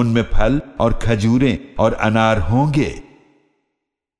उनमें फल और खजूरें और अनार होंगे।